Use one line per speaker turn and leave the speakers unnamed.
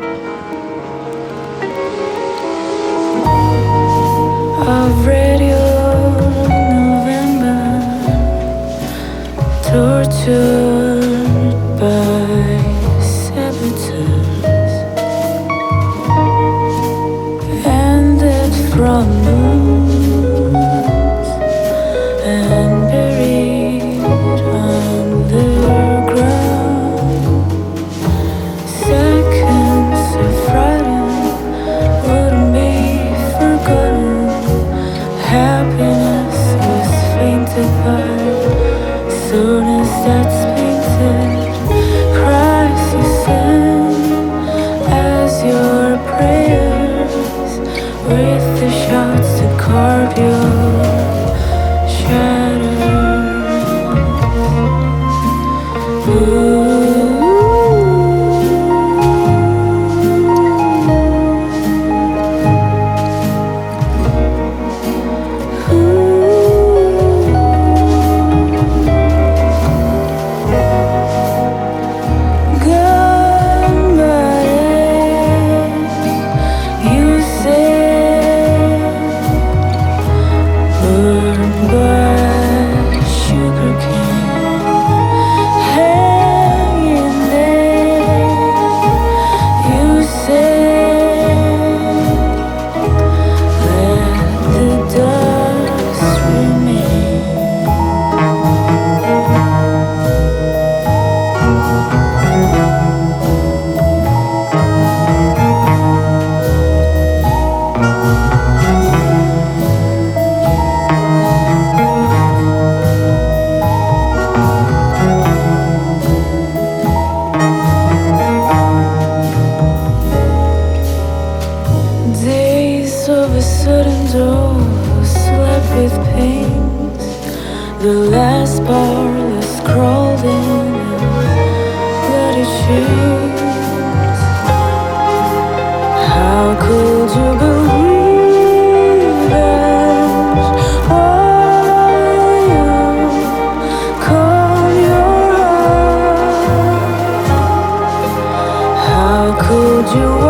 Música soreness that's painted. Christ you send as your prayers with the shots to carve your You Of a sudden door slept with pains. The last barless crawled in bloody chains. How could you believe it? Why you calm your heart? How could you